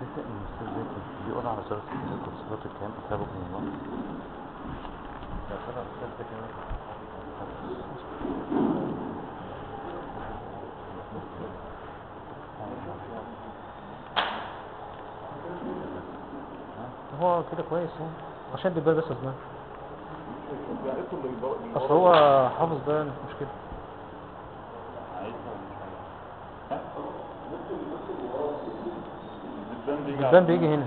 ان الاستاذ بيقول على صلاه من الله هو كده كويس عشان بيبقى بس أصل هو حافظ ده مش كده Dann biege hin.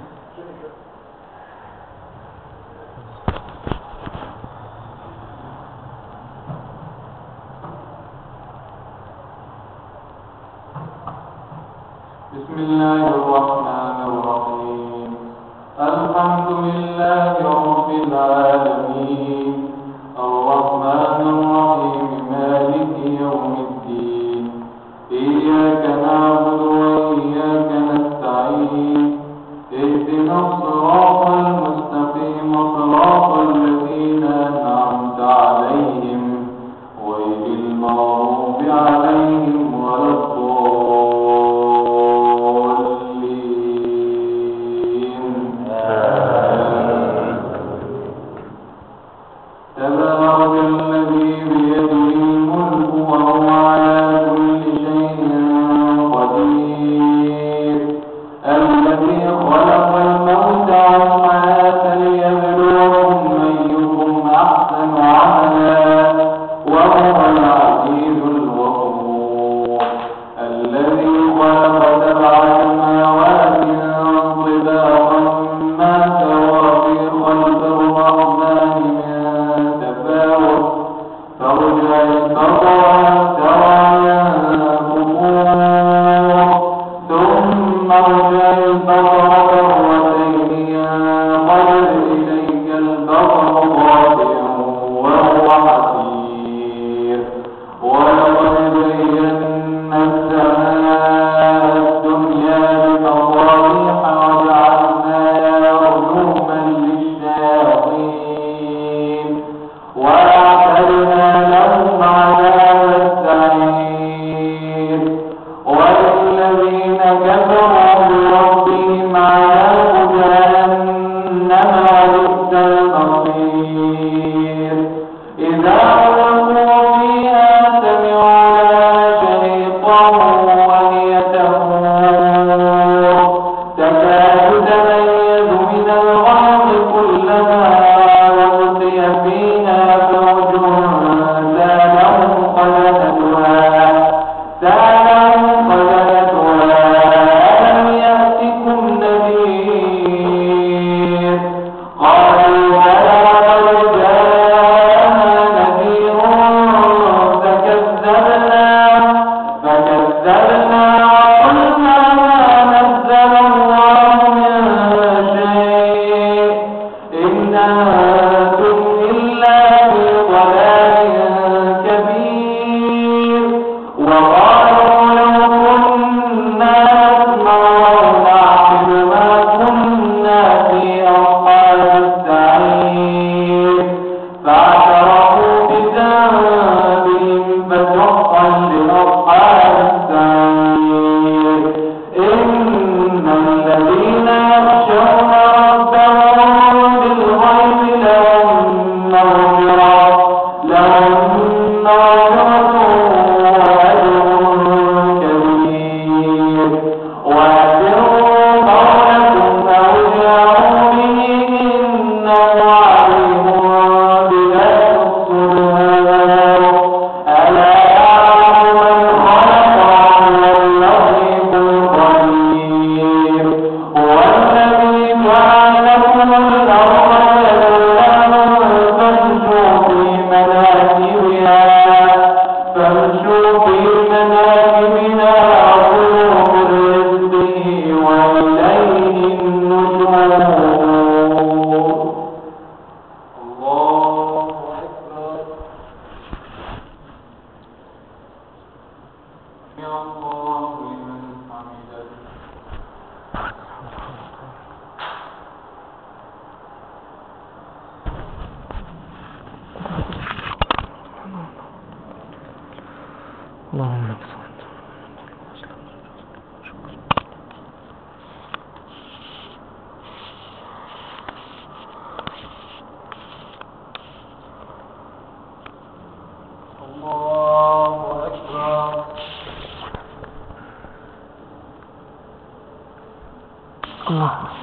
啊。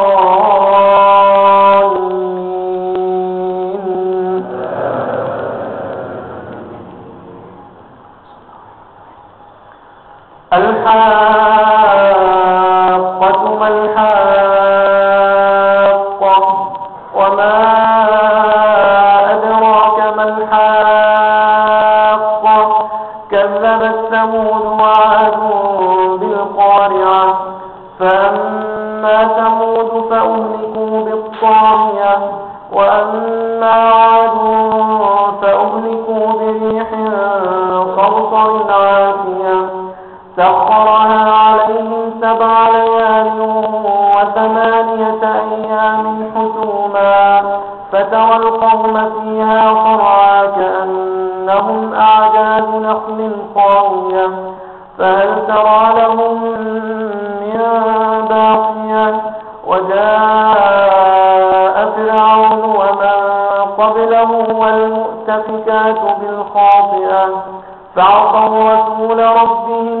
سخرها عليهم سبع ليال وثمانية أيام حسوما فترى القوم فيها صرعى كأنهم أعجاز نخل خاوية فهل ترى لهم من باقية؟ وجاء فرعون ومن قبله والمؤتفكات بالخاطئة فعصوا رسول ربهم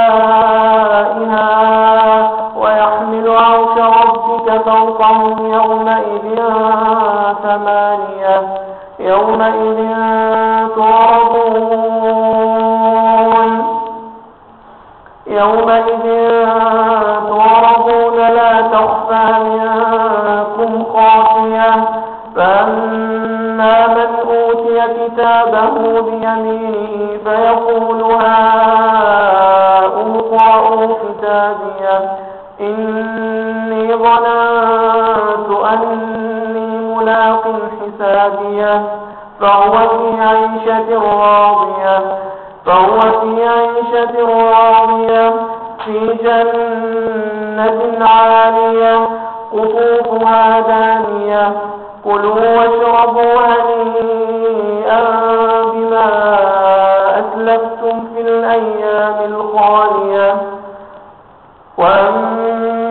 فوقهم يومئذ ثمانية يومئذ تعرضون يومئذ تعرضون لا تخفى منكم خافية فأما من أوتي كتابه بيمينه فيقول هاؤم اقرءوا كتابيه إني ظننت أني ملاق حسابية فهو في عيشة راضية فهو في عيشة راضية في جنة عالية قطوفها دانية كلوا واشربوا هنيئا بما أسلفتم في الأيام الخالية. وأما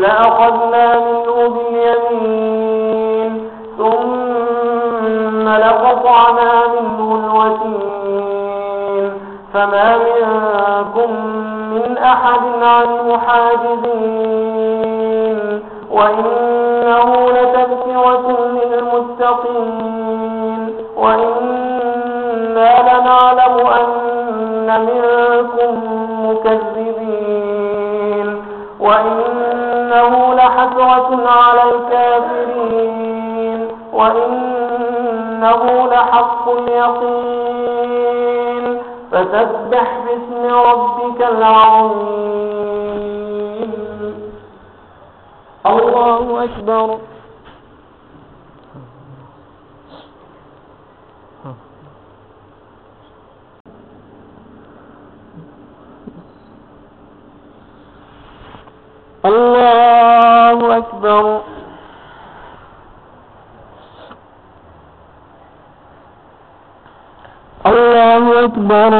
لأخذنا منه باليمين ثم لقطعنا منه الوتين. فما منكم من أحد عنه حاجزين وإنه لحسرة على الكافرين وإنه لحق اليقين. فسبح باسم ربك العظيم. الله أكبر الله أكبر الله أكبر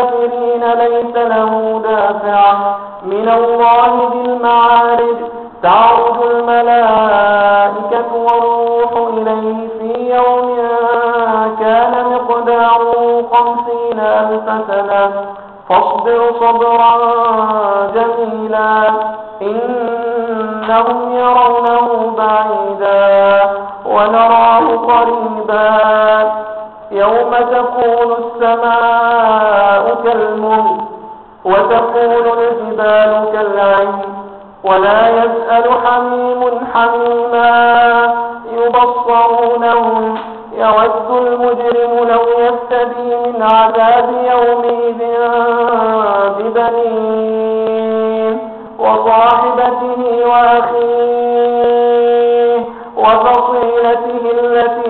للكافرين ليس له دافع. من الله بالمعارج. تعرج الملائكة والروح إليه في يوم كان مقداره خمسين ألف سنة. فاصبر صبرا جميلا. إنهم يرونه بعيدا. ونراه قريبا. يوم تكون السماء كالمهل وتكون الجبال كالعين ولا يسأل حميم حميما يبصرونهم يود المجرم لو يفتدي من عذاب يومئذ ببنيه وصاحبته وأخيه وفصيلته التي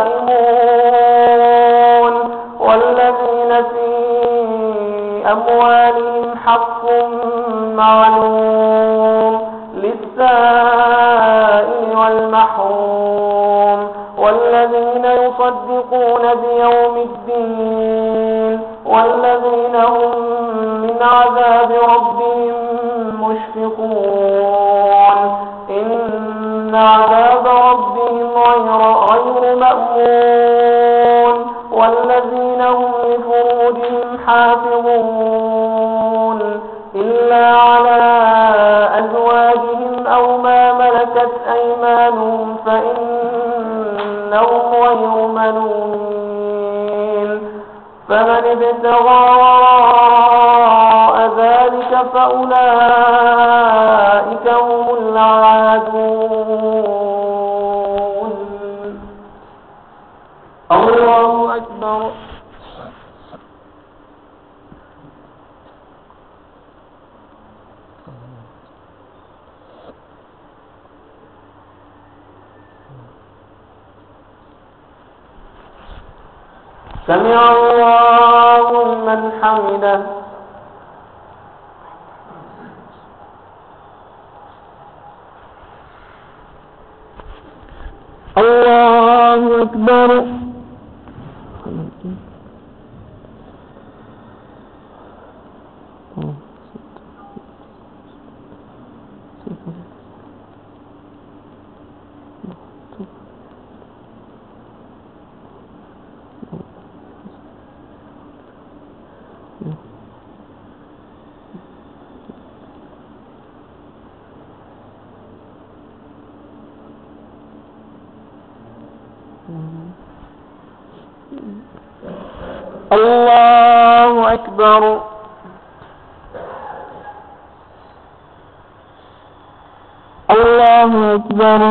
أموالهم حق معلوم للسائل والمحروم والذين يصدقون بيوم وراء ذلك فأولئك هم العادون. الله أكبر. سمع لمن حمده الله أكبر الله أكبر الله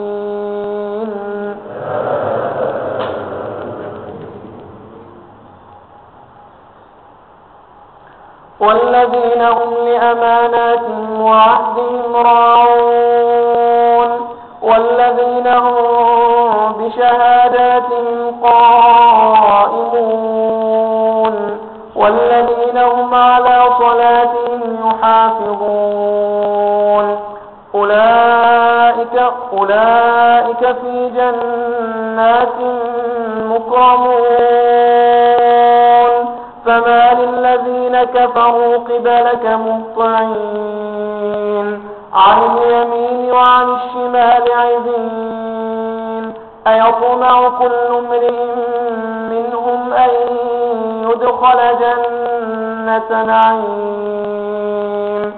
والذين هم لأماناتهم وعهدهم راعون والذين هم بشهاداتهم قائمون والذين هم على صلاتهم يحافظون أولئك, أولئك في جنات مكرمون كفروا قبلك مهطعين. عن اليمين وعن الشمال عزين. أيطمع كل امرئ منهم أن يدخل جنة نعيم.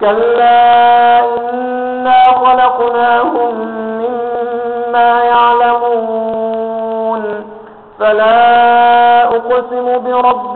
كلا إنا خلقناهم مما يعلمون. فلا أقسم برب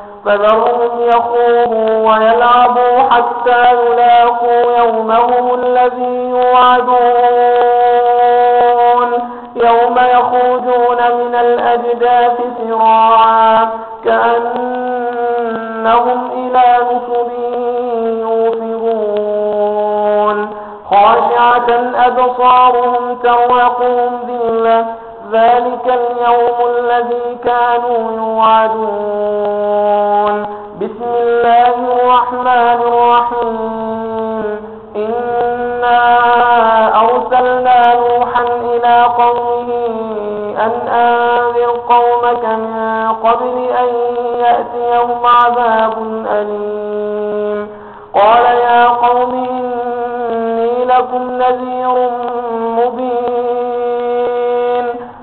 فذرهم يخوضوا ويلعبوا حتى يلاقوا يومهم الذي يوعدون. يوم يخرجون من الأجداث سراعا كأنهم إلى نصب يوفضون خاشعة أبصارهم ترهقهم ذلة ذلك اليوم الذي كانوا يوعدون. بسم الله الرحمن الرحيم.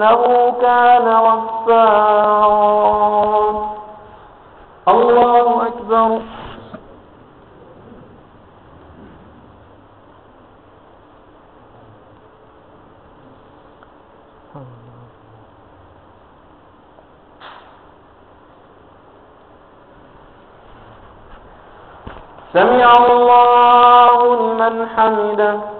إنه كان غفارا الله أكبر. سمع الله لمن حمده.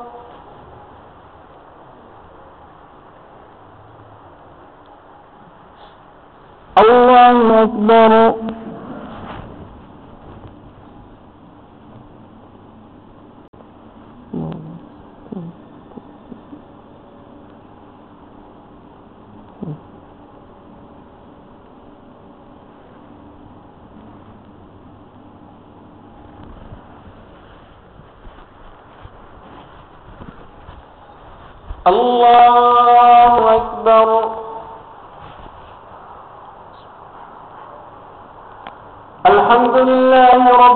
الله أكبر. الله أكبر الحمد لله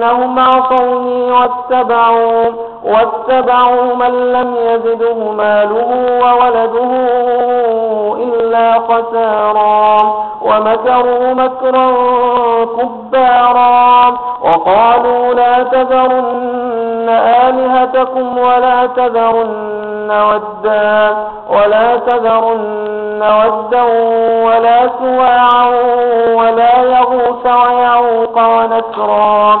إنهم عصوني واتبعوا واتبعوا من لم يزده ماله وولده إلا خسارا ومكروا مكرا كبارا وقالوا لا تذرن آلهتكم ولا تذرن ودا ولا تذرن ودا ولا سواعا ولا يغوث ويعوق ونسرا.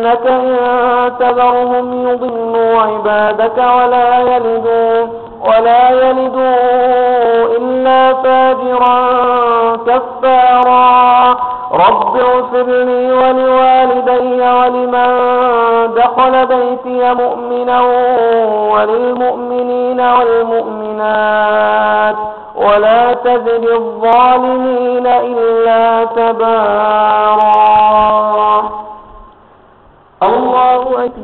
إنك إن تذرهم يضلوا عبادك ولا يلدوا ولا يلدوا إلا فاجرا كفارا. رب اغفر لي ولوالدي ولمن دخل بيتي مؤمنا وللمؤمنين والمؤمنات. ولا تزد الظالمين إلا تبارا.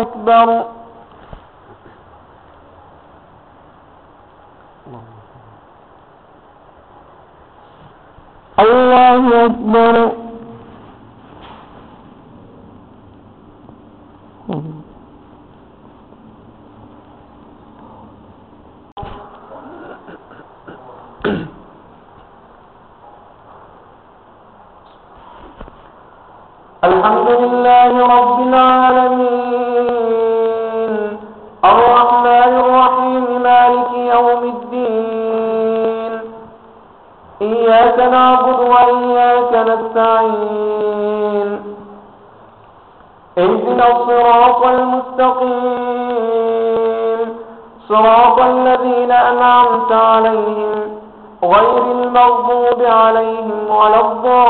أكبر. الله أكبر.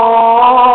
الضالين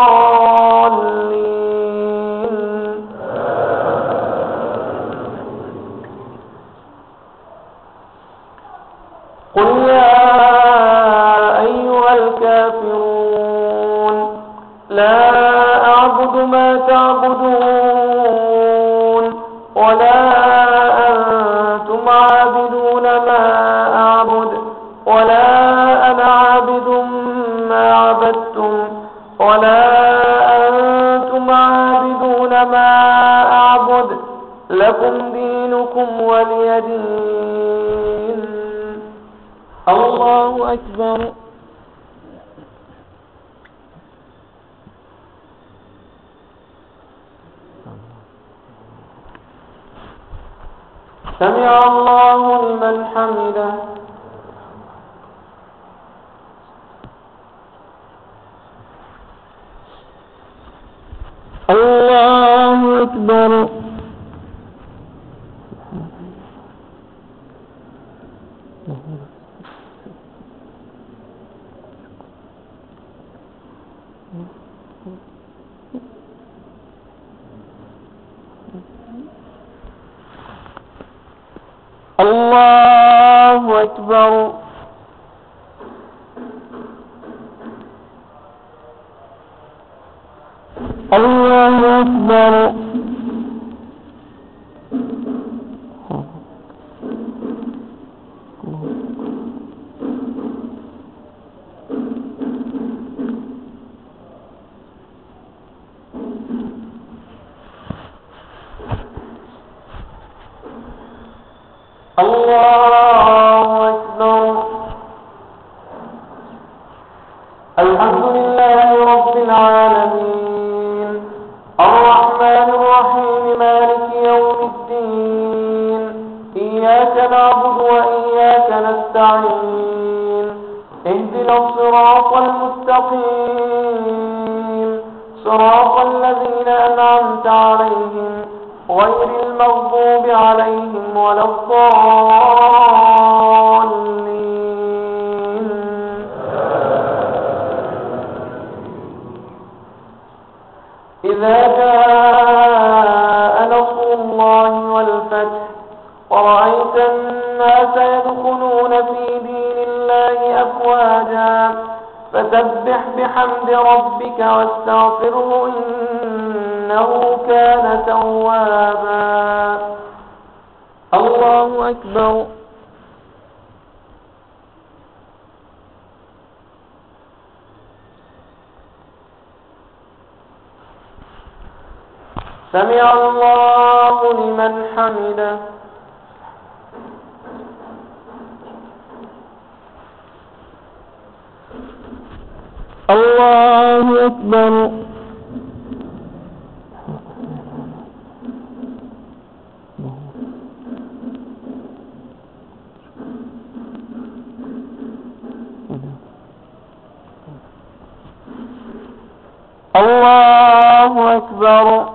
أكبر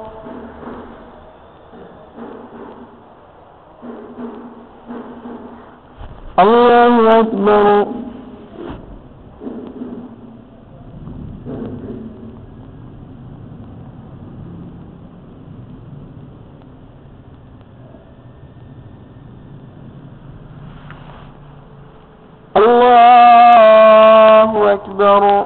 الله أكبر الله أكبر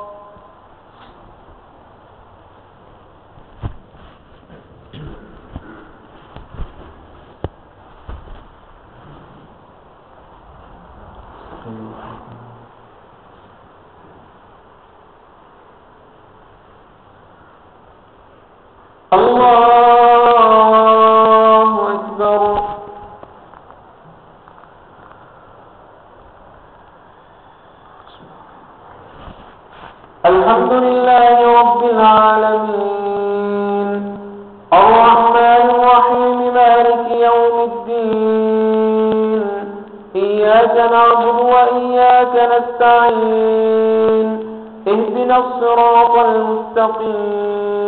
اهدنا الصراط المستقيم.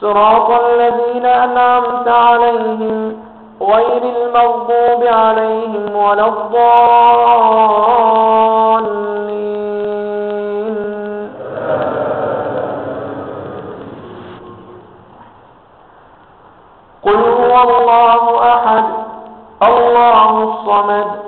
صراط الذين أنعمت عليهم غير المغضوب عليهم ولا الضالين. قل هو الله أحد الله الصمد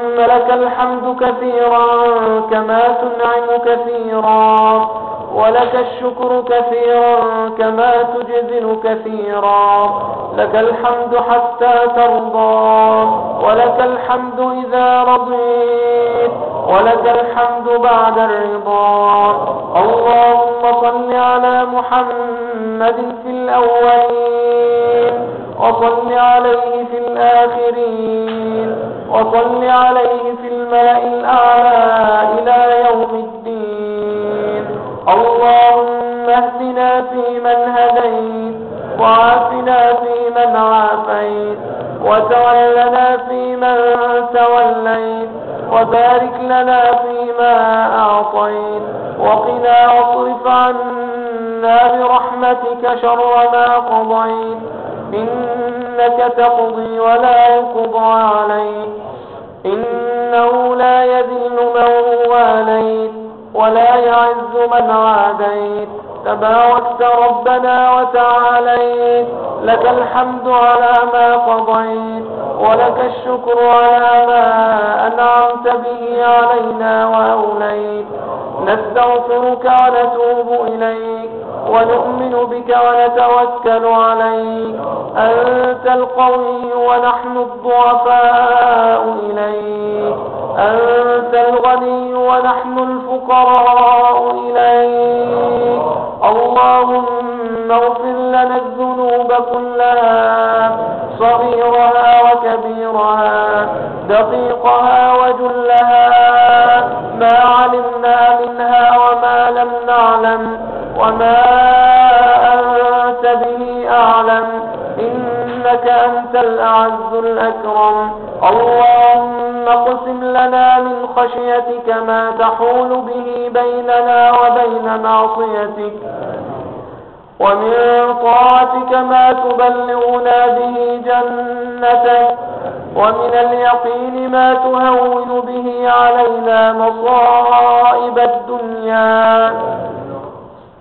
لك الحمد كثيرا كما تنعم كثيرا ولك الشكر كثيرا كما تجزل كثيرا. لك الحمد حتى ترضى ولك الحمد إذا رضيت ولك الحمد بعد الرضا. اللهم صل على محمد في الأولين. وصل عليه في الآخرين وصل عليه في الملأ الأعلى إلى يوم الدين. اللهم اهدنا فيمن هديت وعافنا فيمن عافيت وتولنا فيمن توليت وبارك لنا فيما أعطيت وقنا واصرف عنا برحمتك شر ما قضيت. إنك تقضي ولا يقضى عليك. إنه لا يذل من واليت ولا يعز من عاديت. تباركت ربنا وتعاليت. لك الحمد على ما قضيت. ولك الشكر على ما أنعمت به علينا وأوليت. نستغفرك ونتوب إليك. ونؤمن بك ونتوكل عليك. أنت القوي ونحن الضعفاء إليك. أنت الغني ونحن الفقراء إليك. اللهم اغفر لنا الذنوب كلها صغيرها وكبيرها دقيقها وجلها. ما علمنا منها وما لم نعلم. وما أنت به أعلم إنك أنت الأعز الأكرم. اللهم اقسم لنا من خشيتك ما تحول به بيننا وبين معصيتك. ومن طاعتك ما تبلغنا به جنتك. ومن اليقين ما تهون به علينا مصائب الدنيا.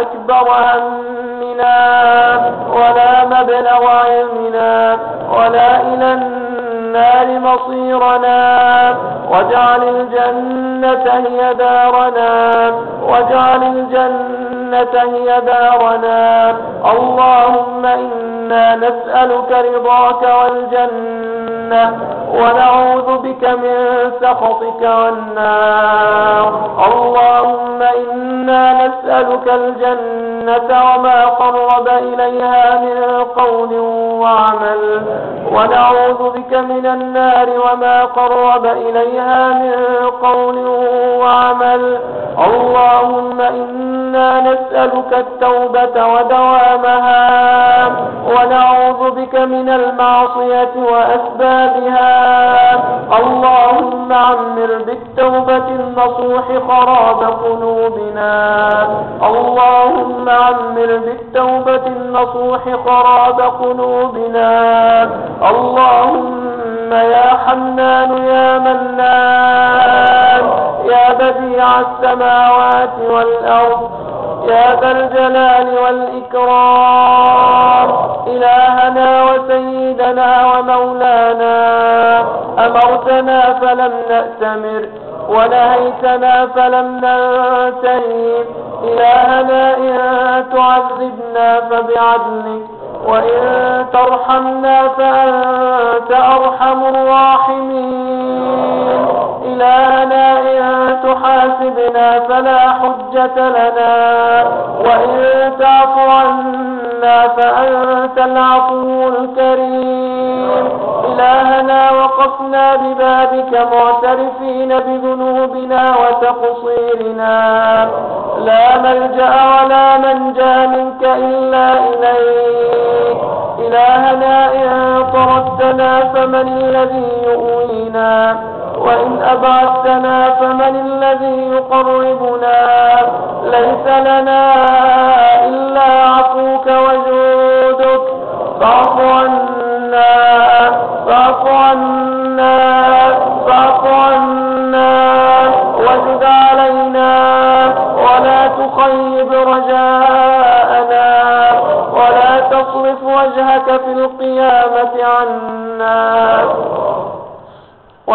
أكبر همنا ولا مبلغ علمنا ولا إلى النار مصيرنا واجعل الجنة هي دارنا واجعل الجنة هي دارنا اللهم إنا نسألك رضاك والجنة ونعوذ بك من سخطك والنار. اللهم إنا نسألك الجنة وما قرب إليها من قول وعمل. ونعوذ بك من النار وما قرب إليها من قول وعمل. اللهم إنا نسألك التوبة ودوامها. ونعوذ بك من المعصية وأسبابها. اللهم عمر بالتوبة النصوح خراب قلوبنا. اللهم عمر بالتوبة النصوح خراب قلوبنا. اللهم يا حنان يا منان. يا بديع السماوات والأرض. يا ذا الجلال والإكرام. إلهنا وسيدنا ومولانا أمرتنا فلم نأتمر ونهيتنا فلم ننتهي. إلهنا إن تعذبنا فبعدلك وإن ترحمنا فأنت أرحم الراحمين. إلهنا إن تحاسبنا فلا حجة لنا وإن تعف عنا فأنت العفو الكريم. إلهنا وقفنا ببابك معترفين بذنوبنا وتقصيرنا. لا ملجأ ولا منجأ منك إلا إليك. إلهنا إن طردتنا فمن الذي يؤوينا؟ وإن أبعدتنا فمن الذي يقربنا؟ ليس لنا إلا عفوك وجودك. فاعف عنا فاعف عنا.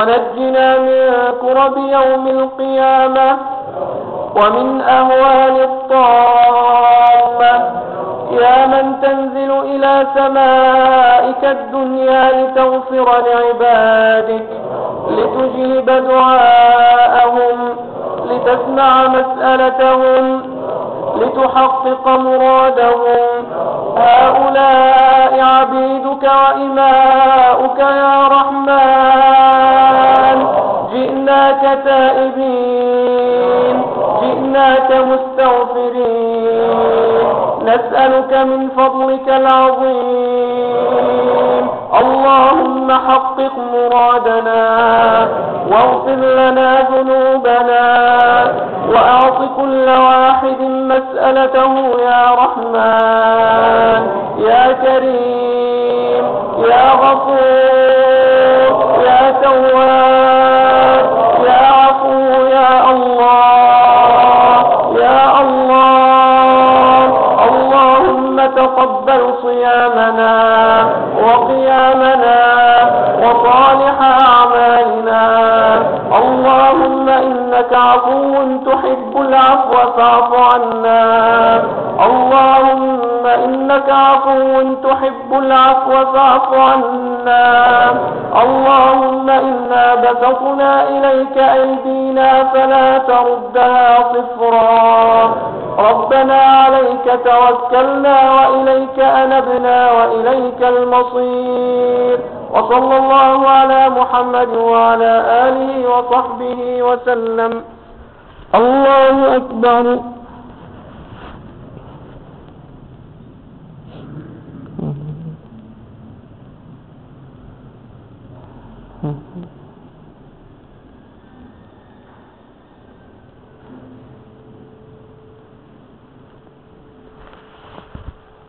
ونجنا من كرب يوم القيامة ومن أهوال الطامة. يا من تنزل إلى سمائك الدنيا لتغفر لعبادك لتجيب دعاءهم لتسمع مسألتهم لتحقق مرادهم. هؤلاء عبيدك وإماؤك يا رحمن. جئناك تائبين جئناك مستغفرين. نسألك من فضلك العظيم. اللهم حقق مرادنا واغفر لنا ذنوبنا وأعط كل واحد مسألته يا رحمن يا كريم يا غفور يا تواب. صيامنا وقيامنا وصالح أعمالنا. اللهم إنك عفو تحب العفو فاعف عنا. اللهم إنك عفو تحب العفو فاعف عنا. اللهم إنا بسطنا إليك أيدينا فلا تردها صفرا. ربنا عليك توكلنا وإليك أنبنا وإليك المصير وصلى الله على محمد وعلى آله وصحبه وسلم. الله أكبر.